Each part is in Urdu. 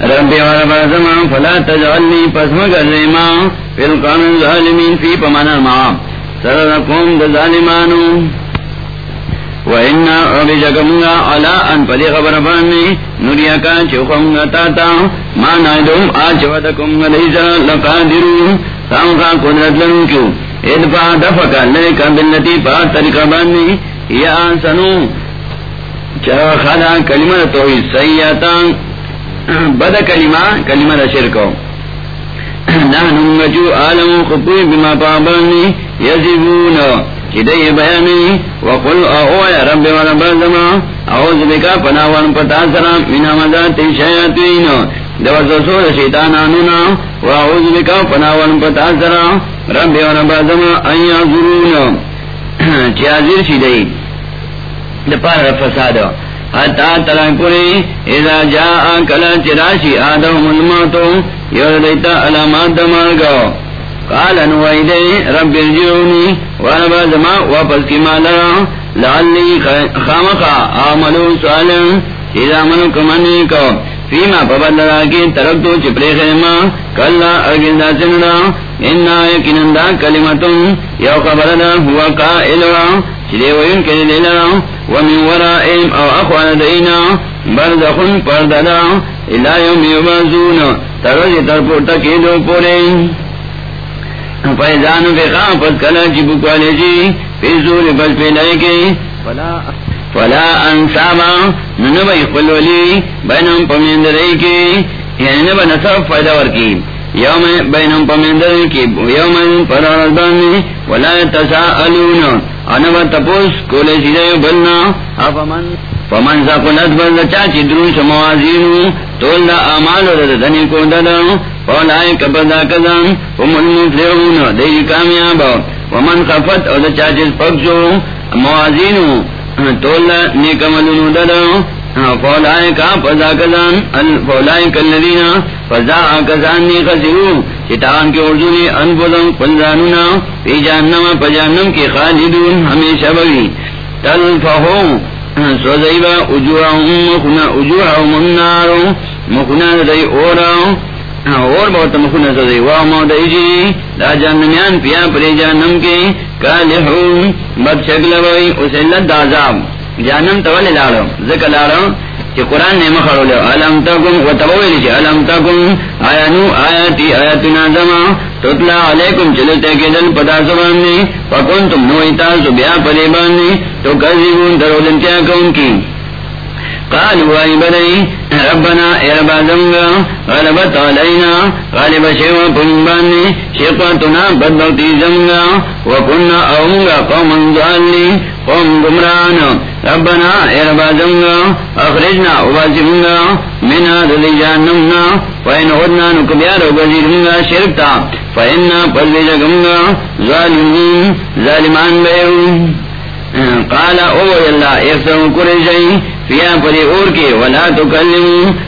ربی وربا زمان فلا تجعلنی پسم گرزیما فی القوم الظالمین فی پمانا ما سررکوم دا ظالمانو و انا عبی جگمگا وَإِنَّا عُبِجَكَمُنَا عَلَىٰ أَن پَدِي خَبَرَ بَانِّي نُرِيَكَا چُخَمُنَا تَاتَا مَا نَعِدُمْ آجْوَدَكُمْ غَلِيزَ لَقَادِرُونَ سَامْخَا قُدْرَتْ لَنُكِو ادفا دفکا لَلِكَ بِالَّتِي پَا تَرِكَ بَانِّي یا آنسَنُو چَرَا خَلَا كَلِمَةَ تَوْحِيد سَيَّاتًا بد کلمہ کلمہ دا شرکو نحن نجو عالم بما پابانی یزیبون۔ چدئی بیانی، وقل اعوی رب ورب زمان اعوذ بکا پناوان پتا سرام من مدات شیطین دوزسو شیطانانونا واعوذ بکا پناوان پتا سرام رب ورب زمان ان یعذرون۔ چیازیر فسادو حتا ترا پوری اذا جاء کلا چراشی آدم الموتو یردیتا علامات دمارگو. قال انوائدے رب ارجعونی وانا بازما واپس کی مالا لعلی خامقا آملو سوالا چیزا منو کمانی کو. فیما پبدلا کی طرف تو چپرے خیمہ کلا ارگزا سنڈا انا یکنندا کلمتن یو خبرنا ہوا قائلوا چلے وین کے لیلا ومن ورائیم او اخوان دینا برزخن پرددا الہ یوم یبازون ترجی ترپورتا کی دو پورے فیضان بخا پس کلا چی بکوالے جی فیزور بس پیلائے کے فلا انسابا ننبی خلولی بینم پمیندرئی کے یعنی نبا نصف فائدہ ورکی یوم بینم پمیندر کی یوم پرارزبانی ولا تساءلون۔ انبا تپوس کولے سیدے بلنا۔ افمن۔ فمن ساقلت بلد چاچی دروس موازینو تول دا آمالو دا دنی کو دادا۔ فولائی کپدا کدن هم المفلحون۔ دیری کامیابا۔ ومن خفت او چاچی سپکشو موازینو تول دا نیکملونو دادا۔ فولائی کا پدا کدن فولائی کالذین فضا کسان نی خسرو چتان کے اردو اردوی انفدن پلزانونا، پی جہنم پجانم کی خالدون، ہمیشہ بگی تلفہو، سوزیبا اجوہم مخنا اجوہم النار مخنا دی اورا اور بہت مخنا سوزی وامو دی جی۔ دا جہنمیان پیا پری جہنم کے کالحون بد شکل بھئی اسے لد عذاب جہنم تولی لارو ذکر لارو۔ چی قرآن نے مخارو لے علم تکم و تبویلی چی علم تکم آیا نو آیاتی آیاتنا زما. تطلع علیکم چلتے کے دل پتا سباننی فکن تم نوئی تاسو بیا پلے باننی تو کذیبون درو دنتیا کون کی؟ قالوا اي بني ربنا، اے رب زمگا. غلبت علینا. غالب شیوا پنبانی شیقاتنا بدبغتی زمگا. وکننا اونگا قوما ضالین قوم گمران ربنا اے رب زمگا اخرجنا وباسمگا منا دلی جانمنا فین عدنا نکبیار وگزیرمگا شرکتا فإنا پردجگمگا ظالمین ظالمان بیرون قال، او اللہ ایسو قرشی فیا پری اور کے، ولا تو کلم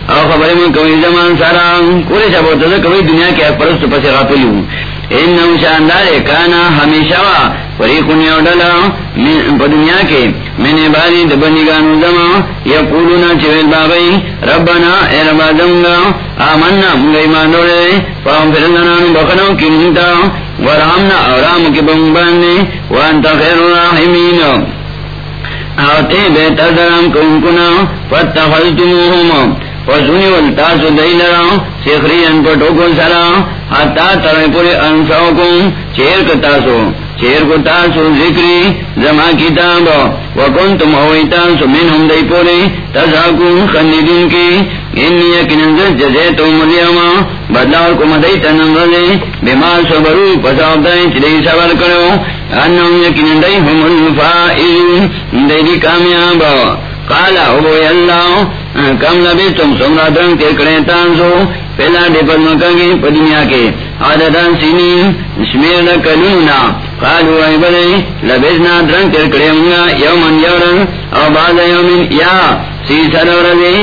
او خبر میں کوئی زمان سارا قرش ابو تو کوئی دنیا کے پرست پس غافلو۔ ان شاندار کانا ہمیشہ وا فریقون یودلا من دنیا کے، میں نے باری دبنگانو زما یقولون چویل بابئی ربنا اے رب آدمگا آمنا، منگا ایمان دولے فاغفر لنا بخنو کی منتا ورحمنا اورام کی بمبانے وانتا خیر الراحمین۔ آتے بہتر درام کن کنا۔ سیخری ان پٹوکو سرا ترے پورے انساوکم چیر کتاسو چیر کتاسو ذکری، زما کتاب، وکنتم اویتاسو منہم پورے، تزاکون خندیدین کی، انی یکنن جزیتو ملیما بدلاور کو مدی صبرو چلی صبر کرو، انہم الفائزون کامیاب کالا ہو اللہ کم نبی تم سمرا درنگ کے کڑے تانسو پہلا ڈیپر مکانگی پدنیا کے عادتان سینی شمیر کلونا قالو ای بلے لبیزنا درنگ کے کڑے ہونگا یومن یورن او بعد یومن، یا سی سرور دی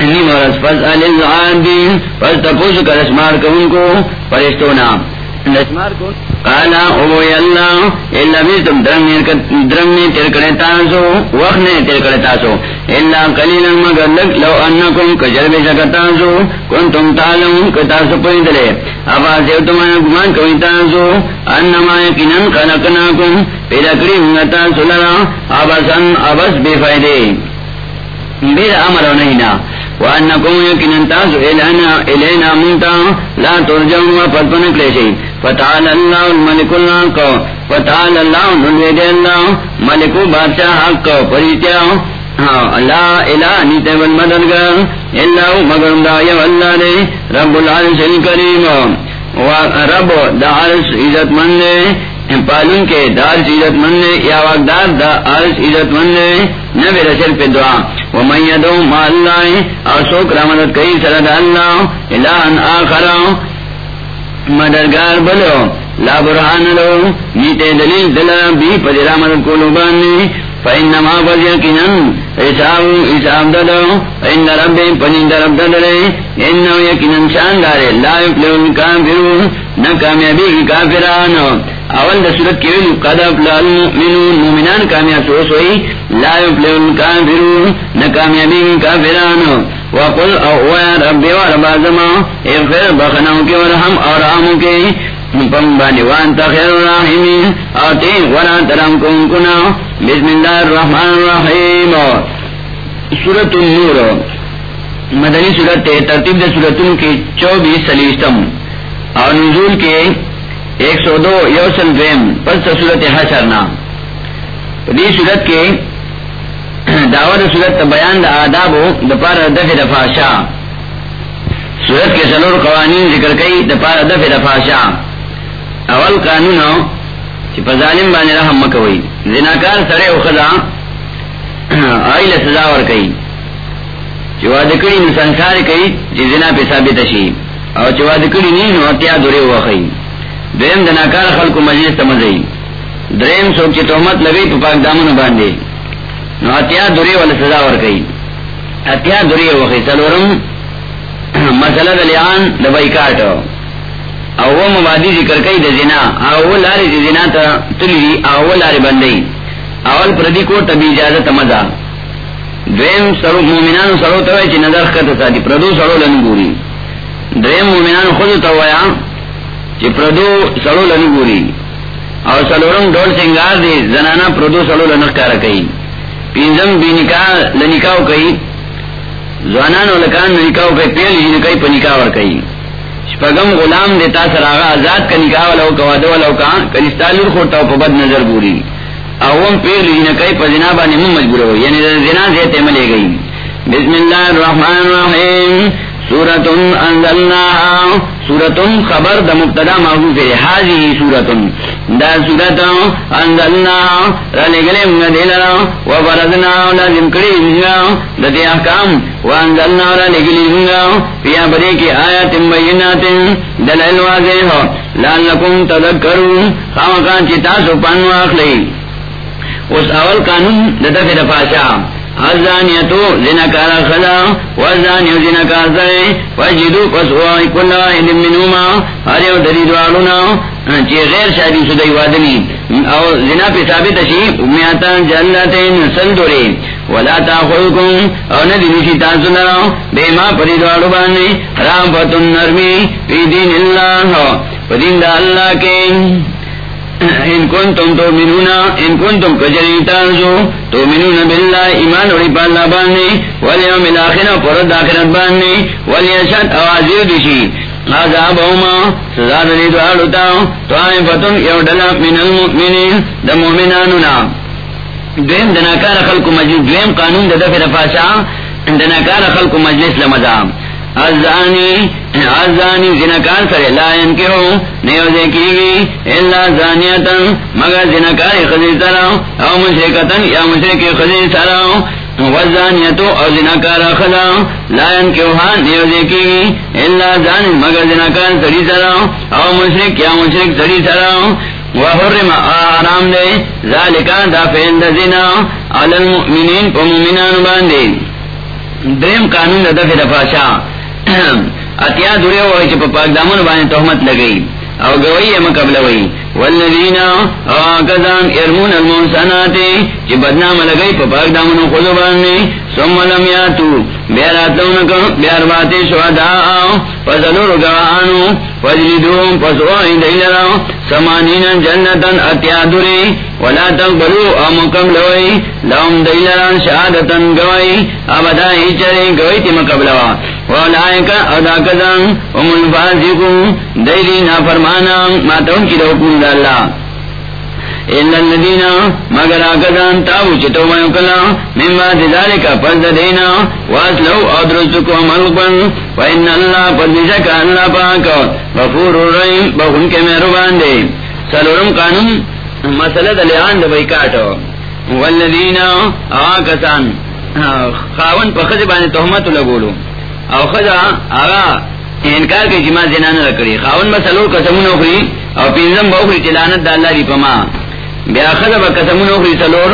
انی مورس پس علی الزعان دین پس تپوس کا رسمار کو پرشتونا رسمار کو کالا او اللہ اللہ بھی تم درم نے تیر کرے تاسو، وقت نے تیر کرے تاسو۔ اللہ کلیل مگر لگ لو انکم کجر بے سکتاسو کن تم تالم کتاسو پویدلے ابا سیو تمہارا گمان کوئی تاسو۔ انما یکنن خلقناکم، پیدا کری ہنگتا سلرا ابسن ابس بے فائدے۔ بیر امر نہیں نا وانکم یکنن تاسو، الینا الینا منتا لا ترجم و پتپن کلیشی فتعال اللہ الملک الحق. فتعال اللہ نلوید اللہ ملک بادشاہ حق. پریتیا لا الہ نیتے والمددگار اللہ مگر دا یو اللہ دے. رب العرش الكریم رب دا عرش عزت من دے. پالن کے دار عزت من دے. یا واقدار دا عرش عزت من دے. نبی رسل پہ دعا. ومن یدو ما اللہ. اور سوک رحمت کئی سرد اللہ. الہن آخرہ مددگار بلو. لا برحان لو. نیتے دلیل دلا. بھی پدرا مدد کو لوبانی فإنما بذيقنا حساب حساب دلو. فإن رب پنند رب دلے. انہو یقنا شاندارے. لا يفلح الكافرون. نکامیابی کی کافران اول دا صورت کے ویلو، قد افلح المؤمنون. مومنان کامیاب سو سوئی لا يفلح الكافرون نکامیابی کی کافران. وقل، او ربی و ربا زما اغفر، بخناو کی ورحم اور آمو کی پم بانی وانتا خیر الرحیمین آتی، ولا ترم کن کنا بسم اللہ الرحمن الرحیم. سورت النور. مدنی سورت ترتیب دے سورتوں کی چوبیس سلیستم. اور نزول کے ایک سو دو یوسل دویم پس سورت حشر نام۔ دی سورت کے دعوت سورت بیان دا آداب دپار دف دفا شاہ سورت کے سلور قوانین ذکر کئی دپار دف دفا شاہ اول قانون ظالم بان رحم مکوئی۔ زناکار سڑے اخدا آئل سزا اور کئی۔ چوا دکڑی نو سنسار کئی چی زنا پہ ثابت شی۔ اور چوا دکڑی نی نو اتیا دورے ہوا خئی دویم دناکار خلق مجلس تمزئی دریم سوک چی تومت لگئی پا پاک دامن باندے نو اتیا دوری والا سزا ور کئی اتیا دوری وخی سلورم مسئلہ دلیان دبائی کاٹو او وہ مبادی ذکر کئی دا زنا. او لاری دی زنا تا تلی او لاری بندی اول پردی کو تبی اجازت مزا دویم سرو مومنان سرو توی چی نظر خط ساتی پردو سرو لنگوری دویم مومنان خود تویا چی پردو سرو لنگوری او سلورم ڈول سنگار دی زنانا پردو سرو لنکار کئی. پینزم بی نکاح لنکاو کئی. زوانان و لکان نکاو کئی، پیل جی نکائی پا نکاو کئی. شپگم غلام دیتا سراغا آزاد کا نکاح والا کا، وعدہ والا کا کنستالور خورتا پا بد نظر بوری اوم پیل جی نکائی پا زنابا نمو مجبور ہو یعنی زنا زیتے ملے گئی. بسم اللہ الرحمن الرحیم. سورت انزلناها. سورت خبر دا مبتدا محبوب حاضی سورت دا سورت انزلناها رلی گلے مدلنا وبرزنا لازم کری دا دی احکام. پیا بدے کی آیات بینات. دلائل واضح ہو. لعلکم تذکرون. خامقان چتا سو پانو آخلی. اس اول قانون دا دفع دفاشا الزانیتو زنکارا خدا والزانیو زنکار سرے فجدو پسوائی کل واحد منوما، ہر یو دری دوالونا، چی غیر شادی سدائی وادنی۔ او زنا پی ثابت شی، امیاتا جلتین سندوری۔ ولا تاخوکم او ندی نشی تاسونا بیما پری دوالو بانی رام فتن نرمی، فی دین اللہ، پدین دا اللہ کے۔ ان کن تم تو منونا ان کن تم کجری تانزو تو منون باللہ، ایمان وڑی پاللہ باننی والیوم الاخر پرد آخرت باننی والیشت اوازیر دشی عذاب اوما، سزا دلی تو فتن یو ڈلا من المؤمنین دا مومنانونا دویم دناکار خلق مجلس، دویم قانون دا دفع رفاشا دناکار خلق مجلس لمدام ازانی زنکار کرے لائن کے ہو نیوزے کی گی اللہ زانیتن، مگر زنکار خزی سرا او مشرکتن یا مشرک خزی سرا وزانیتو او زنکار خدا لائن کے ہو نیوزے کی گی اللہ زان، مگر زنکار سری سرا او مشرک یا مشرک سری سرا وحرم آرام دے ذالکان دا فیل دا زنا، علی المؤمنین پا مؤمنان باندے۔ درم قانون دا دفع دفاشا اتیا دورے ہوئے چھ پاک دامن بانے تحمت لگئی. او گوئی مقبل وئی والذین آکزان ارمون المنسانات چی بدنام لگئی پا پاک دامنو خودو باننی سم لم یاتو. بیاراتونکو بیار باتی شہداء. فضلور گوانو فجلدوم فسوائی دیلرا سمانین جنتن اتیادوری ولا تقبلو امکم لوئی. لهم دیلرا شہادتن گوئی ابدا ہی چرے گوئی تی مقبلوا ولائکا ام الفاسقون نافرمانا ماتون کی روکون دا اللہ مگر اگدان تاو چتو میں کلا من بعد فرض دینا واسلو ادرسکو ملقن فإن اللہ فضلشک اللہ پاک غفور الرحیم بہن کے مہربان دے سلورم قانون مسئلہ دلیان دبئی کاٹو والذین آکسان خاون پا خز بانے تحمت لگولو او خدا، آغا، انکار کے جمع زنا نہ رکڑی خاون مسلور قسمون اخری او پینزم با اخری چلانت دا اللہ دی پما بیا خدا با قسمون اخری سلور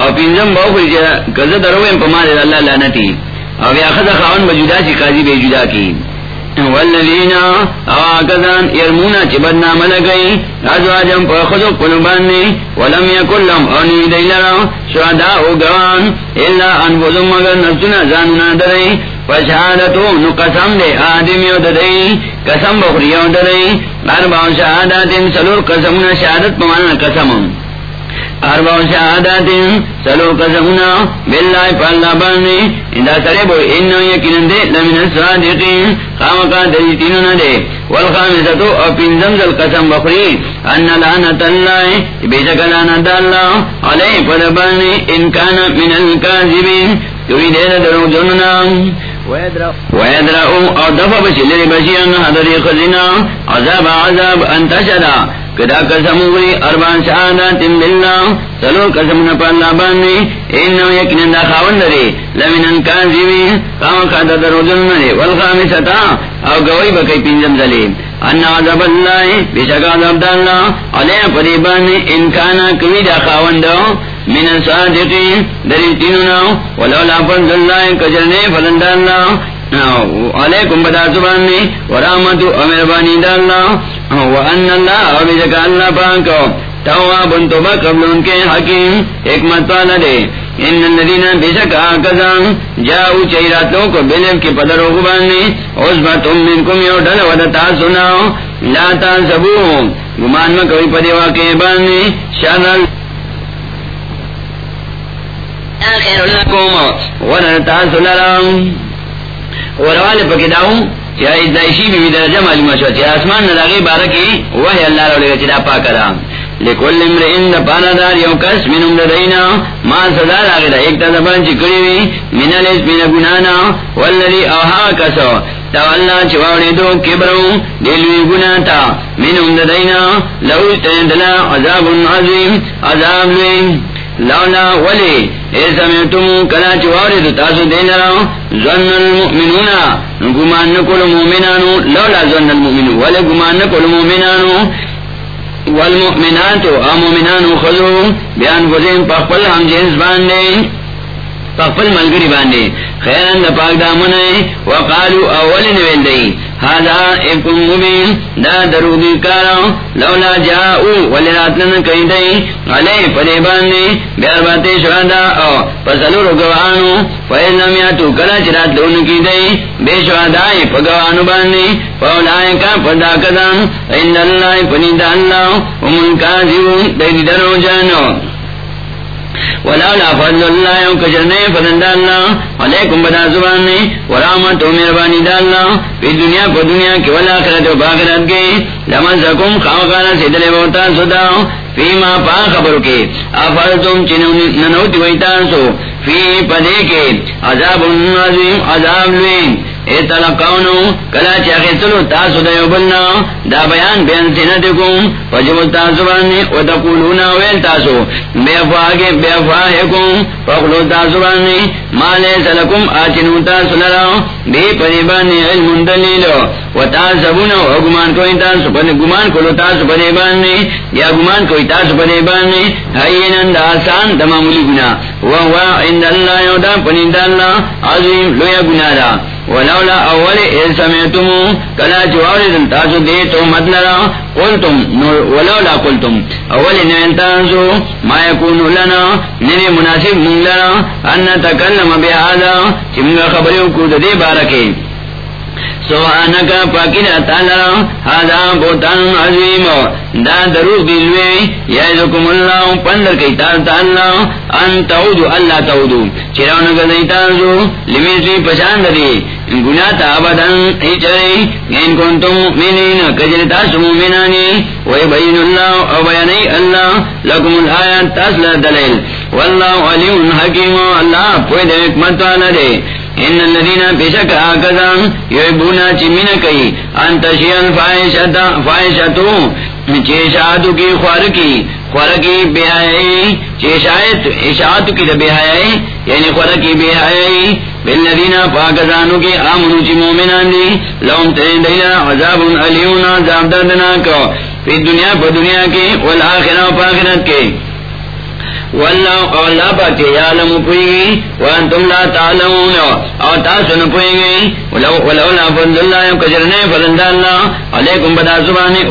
او پینزم با اخری چلانت درویم پما دی اللہ لانتی او بیا خدا خاون با جدا چی قاضی بے جدا کی والذین آکذان یرمونا چی بدنام لگئی، ازواجم پا خزو قلوبانی ولم یکل لهم اونی دیلرا، شہداء گوان الا انفذم مگر نفسنا زانونا درئی فشہادتو نو قسم دے آدمی آدمیو ددئی، قسم بخریو ددئی اربع شہادات سلور قسمنا شہادت پمانا قسمم۔ اربع شہادات سلور قسمنا، باللہ پاللہ بانی اندہ سرے بو انہو یکنن دے، لمن الصادقین، خامقا دلیتینو ندے والخامساتو او پینزم زل قسم بخری، ان لعنت اللہ بیشک لعنت اللہ علی فدبانی انکانا من الكاذبین توی دیر درو جننا۔ ویدرعو او دفع بچلر بشیرن حضر خزینا عذاب عذاب انتشدا کدا قسم ہوئی، اربان شہادات باللہ سلو قسم نپا اللہ باننی انہو یکنن دا خاون دری لمن انکازیوی قام خادا در رجل نری والخامستا او گوئی بکی پینزم زلی ان عذاب اللہ، بشک عذاب دا اللہ، علیہ پریبانی انکانا کمی دا خاون دا من صادقین دری تینونا ولولا فضل اللہ کجرنے فلند اللہ۔ علیکم بدا سبانی ورحمت امربانی دا اللہ۔ وان اللہ و بجکا اللہ پاکو تواب توبہ قبل ان کے حکیم حکمت والا دے ان الذين بشك اكذان جاءوا چیراتوں کو بلم کے پدروں کو باندھنے اس منکم یو ڈل ودتا سناو لا تاسبو گمان میں کوئی پدے واقع باندھنے شان خیر لکم. ورتا سلام ورواله پکې داو چې ایدایشی به درجه معلومه شو چې اسمان نه دغه بارکی وحی الله تعالی چې دا پاک را. لکل امرئن د پانا دار یو کس من منم لدینا ما سزا صدا راغله ایک تا زبان چې کړی وی مینل اس بنا ګنانا والذي اوها کسو. تولا چواڑی دو کبرو دلوی گنا تا. منم لدینا لو تندلا عذاب عظیم، عذاب لوی. لولا ولی، اے سمیتم کلا چواری دو تاسو دین راو زن المؤمنون. گمان نکل مومنانو، لولا زن المؤمنون. ولی گمان نکل مومنانو. والمؤمناتو امومنانو خضو بیان فزیم پخپل ہم جنس باندے پخپل ملگری باندے. خیرن دا پاک دامن وقالو اول نویل دی. هذا افکم مبین دا دروگی کارا. لولا جاؤ ولی راتلن کئی دی علی پدے باندے بیار باتے او پسلو رگوانو نمیاتو کلا چرات لون کی بے پگوانو باندے کا پدا کدام عند اللہ پنید اللہ ومن درو جانو. ولولا فضل اللہ یو کجرنے فضل اللہ۔ علیکم بدا ورحمت و مہربانی دا اللہ۔ دنیا کو دنیا کی، والآخرت و کے لمنزکم خواقانا سیدلے بوتا صدا فی ما پا خبرو کے افرتم چننوتی ویتانسو فی پدے کے۔ عذاب عظیم، عذاب لوین اے تلقاونو کلا چاہے چلو تاسو دیو بلنا، دا بیان وجب تاسو و تقولونا ویل تاسو، بے افواہے بے افواہکم فقلو تاسو مالے سلکم تاسو لرا، بے علم دلیلو و تاسبونا و گمان کوئی تاسو پنے گمان تاسو یا گمان کوئی تاسو دا آسان گنا وہوا عند اللہ یودا پنید اللہ، عظیم لویا گنا دا۔ ولولا اول اذ سمعتم كلا جوار تاسو دے تو مدلرا قلتم ولولا قلتم اول ان ننتاسو ما يكون لنا نني مناسب من لنا ان نتكلم بهذا چمگا خبریوں کو دے بارکے سبحانك پاکنا تعالی هذا بوتان عظیم دا دروغ دیلوے یعظکم اللہ پندر کئی تار تعالی ان تعودو اللہ تعودو چراؤن گزی تارزو لمیسی پشاند دی گناہ تا ابدن ایچرے ان کنتم مؤمنین کجر تاسو مؤمنانی ویبین اللہ او بیانی اللہ. لکم الآیات تاسل دلیل. واللہ علیم حکیم. اللہ پوید حکمت والا دے. ان الذين بشك اكذا يبونا چمن کئی انت شيئا فائشتا فائشتو چیشاتو کی خوار کی خوار کی بے حیائی چیشایت اشاعت کی بے حیائی یعنی خوار کی بے حیائی بالذین پاکزانو کی آمنو چی مومنان دی لهم ترین دینا عذاب علیون عذاب دردناک فی دنیا پا دنیا کی والآخرہ پاکرت کی واللہ اللہ پاکے یعلم پوئی وانتم لا تعلمون۔ گئی فضل اللہ کجرنے اللہ۔ علیکم بدا سبانی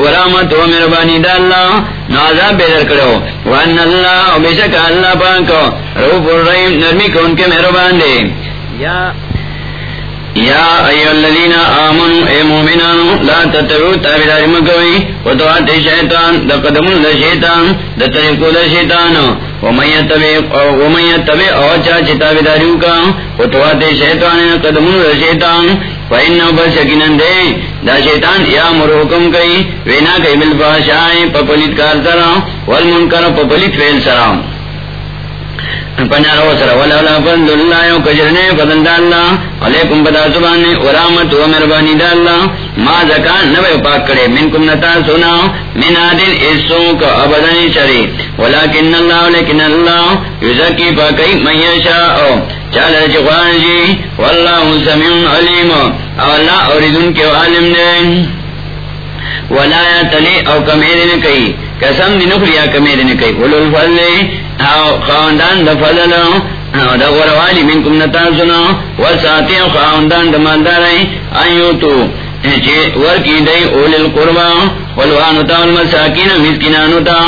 و مربانی دا اللہ۔ نازا بیدر کرو۔ وان اللہ بشک اللہ پاک۔ روف الرحیم، نرمی کون کے مہربان دے۔ یا یا ایو الذین آمنوا، اے مومنانو، لا تتبعوا تابعداری مکوئی و توات شیطان دا قدمون دا شیطان دا طریقو دا شیطان ومن یتبع او چا چی تابعداریو کا و توات شیطان قدمون دا شیطان، فإنه بسکنن دے، دا شیطان یا مرحکم کئی، وینا کئی بالفاشائی پا پلیت کار سرام والمنکر پا پلیت فیل سرام پنارو سر، ولولا فضل اللہ یو کجرنے، فضل دا اللہ. علیکم بدا و مربانی دا اللہ. ما پاک کرے، منکم نتا سنا. من آدن اسو کا ابدنی شری ولیکن اللہ لیکن اللہ. یزکی پاکی من یشاء. چال جی. واللہ سمیون علیم. اللہ اوریدن کے عالم دے ولا تلی او کمیرے نے کئی. قسم دی نخریا کمیرے نے کئی ولو الفضل او خواندان دا فضل. او دا غروالی منکم نتاسنا وساتی او خواندان دا مالدارائی ایو تو. ورکی دی اول القربا. والوانو تا، والمساکین مسکنانو تا.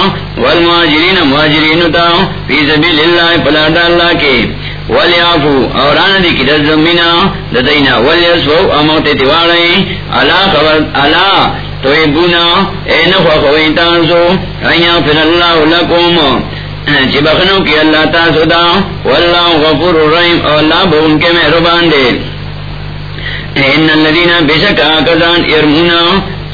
والمواجرین مواجرینو تا. فی زبیل اللہ پلادا اللہ کے. ولیعفو اورانا دی کی دز زمینا ددینا ولیسفو اموت تیوارئی علا خبر، علا تو بنا اے نخوا خوئی فر اللہ لکوم چی جی بخنو کی اللہ تاسو دا، واللہ غفور الرحیم اور اللہ بھون کے مہربان دے. ان الذین بشک کزان ارمونا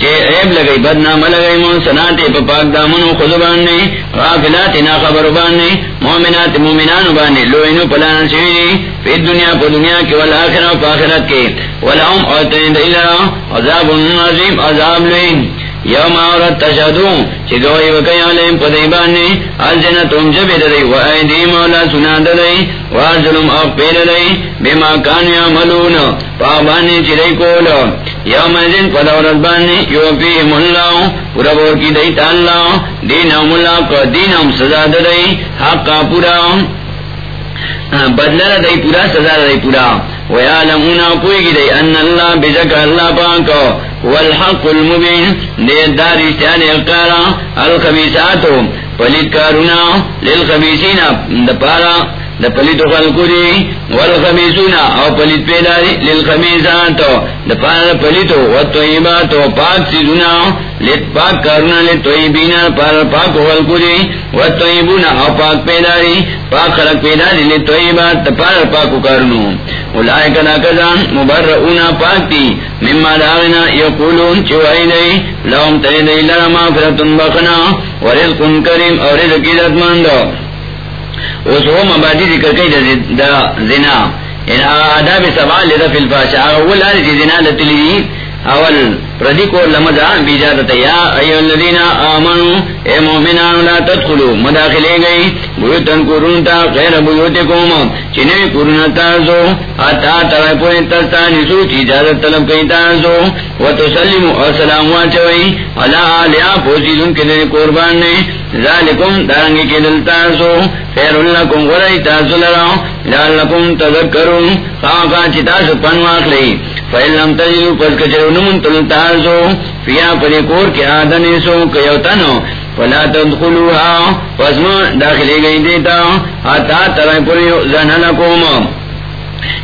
چے عیب لگئی، بدنام لگئی مون سناتے پا پاک دامنو خضبان نے غافلات نا خبر بانے مومنات مومنان بانے لوئنو پلانا شویری فی دنیا پا دنیا کی، والآخرہ پا آخرت کے ولہم اوتین دیلرا عذاب عظیم، عذاب لین یوم عورت تشہدو، چی گوئی وکی علیم پدیبانی الجنہ تم جبی دلی، و ایدی مولا سنا دلی، و ارجلم اق پیر دلی، بما کانو یعملون. پابانی چی دی کولو یوم ایدن پدورت بانی یوپیم اللہ پورا بور کی دیتا اللہ دینم اللہ کو دینم سزا دلی حقا پورا۔ بدل دئی پورا، سزا دئی پورا۔ ویا ویعلمون پوئی گی دئی ان اللہ بزک اللہ پاکو والحق المبین۔ دے دار اشتیان اقارا، الخبیساتو۔ پلیت کارونا، للخبیسین دپارا۔ دا پلیت خلقو دی والخبیسونا او پلیت پیداری للخبیساتو دپارا پلیتو والطویباتو پاک سیزونا، لیت پاک کارونا، لیت طویبینا پارا پاک خلقو دی والطویبونا او پاک پیداری، پاک خلق پیداری، لیت طویبات دپارا پاکو کارونو. اولائک دا کزان مبرعونا پاک دی. مما داغنا یقولون چوائی دی. لهم تری دی لرم آفرتن بخنا ورزقن کریم اور رزق عزت مندو. اس وہ مبادی ذکر کئی دا زنا. یعنی ان آداب سوال فی الفاشا اول چی زنا لتلی اول پردی کو لمزا بیجادت یا ایو الذین آمنو اے مومنان، لا تدخلو مداخلے گئی بیوتن قرون تا غیر بیوتکوم چنوی قرون تازو اتا تاوی پوری تستانی سو چی اجازت طلب کئی تازو۔ و تسلمو السلام واچوئی۔ علا آلیا پوزیدن کدن قربان نے۔ ذالکم، دارنگی کی دلتاسو خیر لکم، غرائی تاسو لراؤ۔ لعلکم تذکرون۔ خواقا چی تاسو پنواق لئی فیلم تجلو پس کچرو نمون تلتاسو فیا پری کور کی ولا تدخلوها. پس ما گئی دیتا. حتا ترائی پری زنلکوم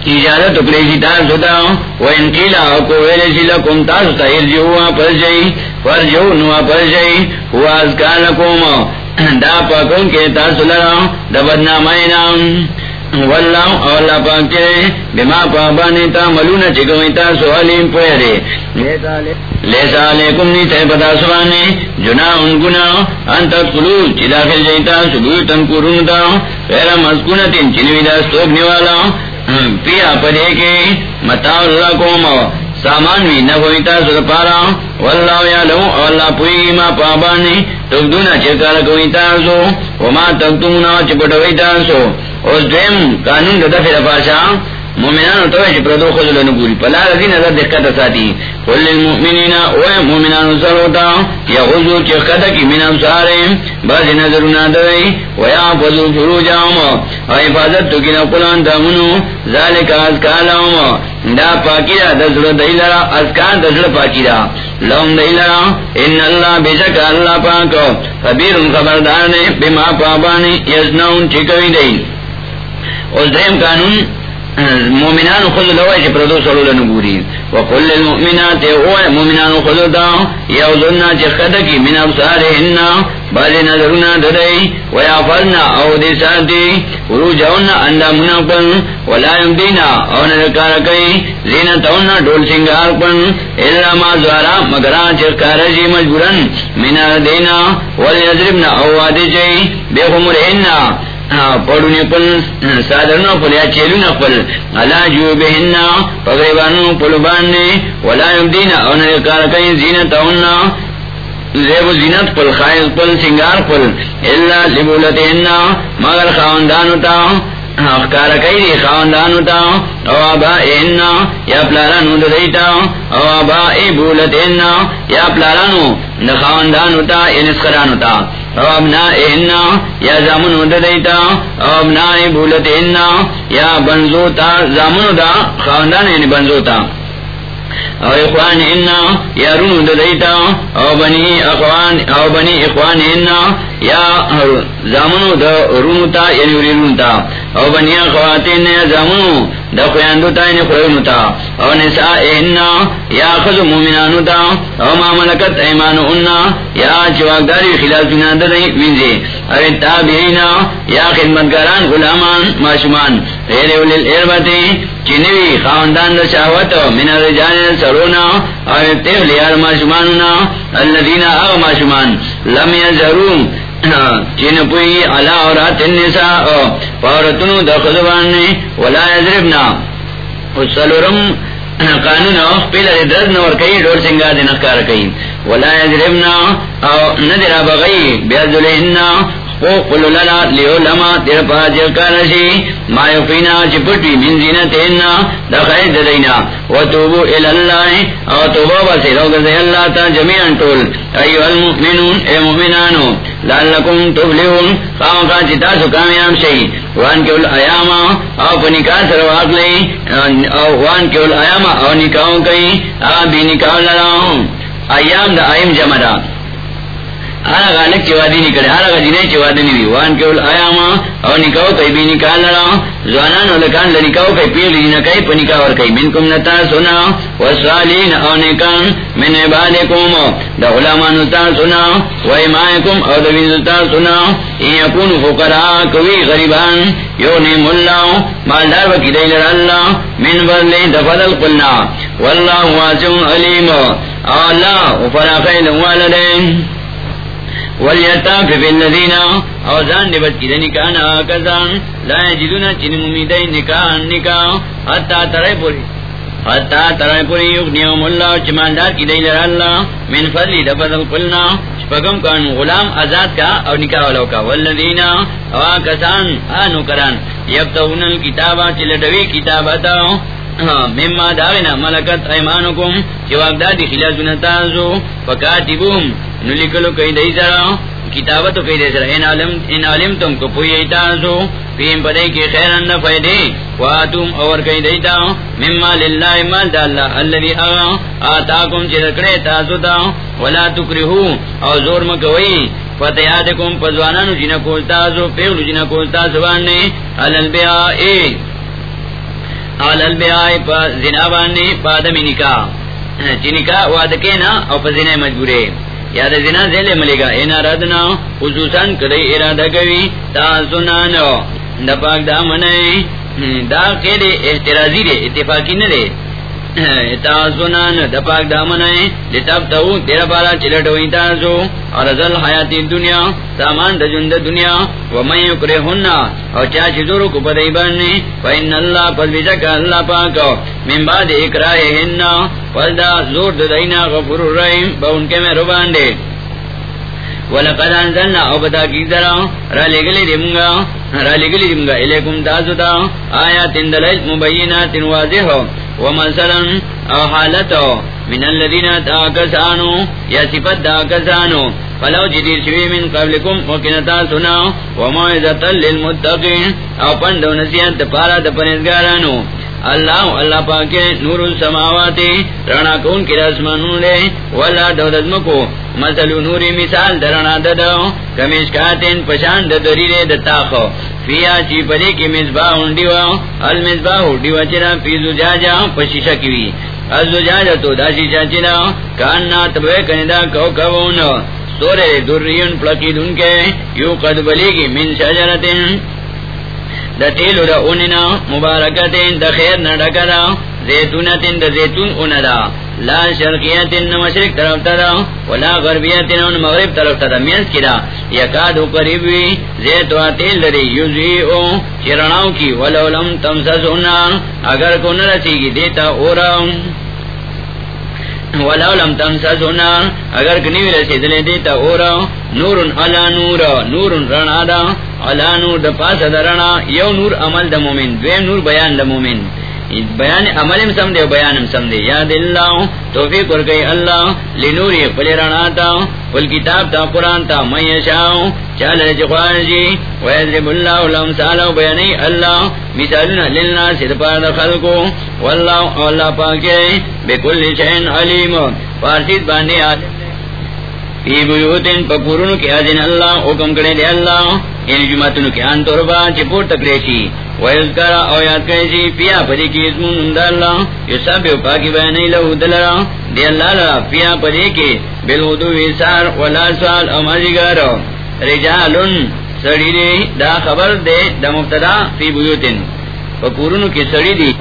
اجازت اکریشی جی تاسو دا و انقیلا کو ویلے جی سی لکم تاسو تا ارجعوا پر جئی پر جو نوا پر جئی ہوا ازکا لکوم. دا پاکن کے تاس لرا دا بدنامائنا واللہ اولا پاکے بما پابانی تا ملونا چکوئی تاسو علیم پویرے لیسا علیکم نی تے پتا سوانے جنا ان گنا انت قلو چی داخل جیتا سبوتن قرون تا غیر مذکونتن چنوی دا ستوک نوالا پیا پدے کے متا اللہ کو سامان بھی نہ ہوئی تا سر پارا. واللہ یعلم اللہ پوئی ما پابانی تبدونا چکار کوئی تاسو. وما تبدونا چپٹوئی تاسو. اس دویم قانون دا دفر پاشا مومنان تو ہے پردو خود لنگوری پلا رضی نظر دقت ساتی. قل للمؤمنین اوے مومنان سر ہوتا یا غزو چخت کی من امسارم باز نظرنا دوئی. ویا فضو فروجام او حفاظت تو کنا قلان دامنو ذالک ازکالاؤم دا پاکی دا دزل دیلرا ازکان دزر پاکی دا. لهم دیلرا ان اللہ بشک اللہ پاکو. خبیر خبردار نے، بما پابانی یزنون چکوی دی اس دیم قانون مومنان خود لوائے چی پردو سلو لنگوری وقل للمؤمنات اوائے مومنان خود دا یو یوزننا چی خدکی من افسار ابسارهننا بازی نظرنا ددائی، ویافرنا او دی ساتی وروجہونا اندا مناپن ولا یمدینا او ندکارکی، زینتونا دول سنگار پن اللہ ما زوارا مگران چی کارجی مجبورن، من دینا ولیزربنا او وادی چی بے خمرہننا پڑھنے پل سادر نو پل، یا چیلو نہ پل. اللہ جو بہننا پگڑے بانو پل بانے ولا دینا اور کار کہیں زینت اونا زیب زینت پل خائز پل، سنگار پل. اللہ لبولت مگر خاندان تا. اخکار دی خاندانو تا. او آبا اینا یا پلارانو ددیتا او آبا ای بولت یا پلارانو دا خاندانو تا یعنی یا نسخرانو تا. او ابنا اینا یا زامنو ددیتا او ابنا ای بولت اینا یا بنزوتا زامنو دا، خاندان یعنی بنزوتا۔ او اخوان انا، یا رونو ددیتا او بنی اخوان، او بنی اخوان انا، یا زامنو دا رونو تا یعنی رونو تا. او بنی خواتین یا زامنو دا خویندو تا یعنی خویونو تا. او نساء انا، یا خز مومنانو تا. او ما ملکت ایمانو انا، یا چواکداری خلاف جنا ددئی وینزی. او تابعینا، یا خدمتگاران، غلامان معشومان غیر اولی الاربتی چنوی خاندان دا شاوت من الرجال سرونا او ابتغ لیار معشمانونا الذین اغ معشمان لم یزرون چین پوئی علا اورات النساء پورتنو دخلوانی ولا یزربنا وصلورم قانون او پیل درد نور کئی، ڈور سنگا دن اخکار کئی. ولا یزربنا او ندر بغی بیازلہننا للا لیو لما تیر پا ما چپٹی من و توبو الاللہ، او توبو بسی روگز اللہ تا طول. ایو المؤمنون، اے مؤمنانو تبلیون کامیام شئی. وان او پنکا سر واقلی او وان او نکاؤں کئی. آبی نکاؤں للاؤں ایام دا ایم جمع دا ہر غالک چوادی نکلے ہر غجنے چوادی نہیں وان کے آیاما اور نکاو کئی بھی نکال لڑا زوانان اور لکان لنکاو کئی پیر لینا کئی پا اور کئی من کم نتا سنا وسالین اور نکان من عبادکم. دا غلامان نتا سنا، و امائکم اور دا وینزتا سنا. این یکون فقراء کوئی غریبان. یو نیم اللہ مالدار وکی دیل اللہ من برلی دفدل قلنا. واللہ واسم علیم. اللہ وفراقین والدین. ولیتاف فی الذین اوزان نبت کزان لا چن نکاح نکاح پوری پوری کی من قلنا غلام ازاد کا او نکاح ولو کا والذین او کسان آنو کران یبتغون الكتابا چلدوی کتابتا مما داغنا ملکت ایمانکم چواک دادی خلاص نتازو فکاتبوم نلکلو کئی دی سرا کتابت کئی دے سر ان علم ان علم تم کو پوئی تاسو فیم پدے کی خیر اند فیدے واتم اور کئی دیتا مما للہ مال دا اللہ اللذی اغا، آتاکم چرکڑے تاسو تا. ولا تکرہو، او زور مکوئی. فتیادکم پزوانانو جی جنا کولتاسو پیغلو جی جنا کولتاسو باننے علل بیائی علل بیائی پا زنا باننے پا دمی نکاح. چی نکاح وادکے نا او پا زنا مجبورے. یا دا زنا زیلے ملے گا اینا ردنا خصوصاً کدی ارادہ کوي تا سنانو، دا پاک دا منائی، دا خیر احترازی دے، اتفاقی ندے۔ دے تاسو پاک دا لتاب تاو تیرا پارا چلٹوئی تاسو اور ازل حیاتی دنیا، سامان دا جند دنیا، ومن یکرے ہننا اور چاچی زورو کو پدائی باننی فإن اللہ پس بشک اللہ پاکو من بعد اکراہ ہننا پس زور دا دینا غفور الرحیم، با ان کے میں ربان دے. ولقد انزلنا، او بتا کی ذرا، را لگلی دمگا را لگلی دمگا الیکم تاسو تا آیات دلائل مبینات واضح ومثلا او حالتو من الذين تاكسانو یا صفت تاكسانو فلو جدیر شوی من قبلکم وکنتا سنا وموعظتا للمتقین او پندو نسیت پارا دپنزگارانو اللہ اللہ پاک نور السماوات رنا کون کی رسمانوں لے ولا دولت مکو مثل نوری مثال درنا ددو کمشکاتین پشان ددری دے دتاخو فیا چی پدی کی مصباح دیوا المصباح دیوا چرا، فی زجاجا پشیشا کیوی الزجاجا تو دا شیشا چرا کاننا تبوے کندا کو کون سورے دریون پلکی دن کے، یو قد بلی کی من شجرتن۔ دا تیلو دا اوننا مبارکتن، دا خیر نڈکا زیتونتین دا زیتون اوندا لا شرقیتین مشرق طرف تا دا ولا غربیتین اون مغرب طرف تا مینس کی دا. یکادو قریبوی زیتوا تیل دا یوزی او چرناو کی. ولو لم تمسس اوننا اگر کو نرسی گی دیتا اورا. ولو لم تمسس اوننا اگر کنیوی رسی دلے دیتا اورا. نور علا نور. نور رنا دا. علا نور دا پاس دا رنا. یو نور عمل دا مومن. دویم نور بیان دا مومن. بیان عملم سم دے، بیانم سم دے۔ یاد اللہ، توفیق ورگئی اللہ، لنوری پلی رنا تا پل کتاب تا، قرآن تا، من یشاؤ چال رجقوان جی ویضرب اللہ علم الامثال بیانی اللہ، مثالنا للنا صدپار دا خلقو، واللہ اللہ پاکے، بکل شہن علیم پارسید باندے آدم فی بیوتن پکورن کی آزن اللہ، حکم کرے دے اللہ یعنی جماعتن کی آن طوربا چپور تکریشی۔ او یاد پیا پدی کی اسمون اندہ اللہ یسا بیو پاکی لہو دلرا اللہ پیا پدی کی بلودو ویسار ولا سوال او رجالن سڑی دی دا خبر دے دا مبتدا فی بیوتن پکورن کی سڑی دی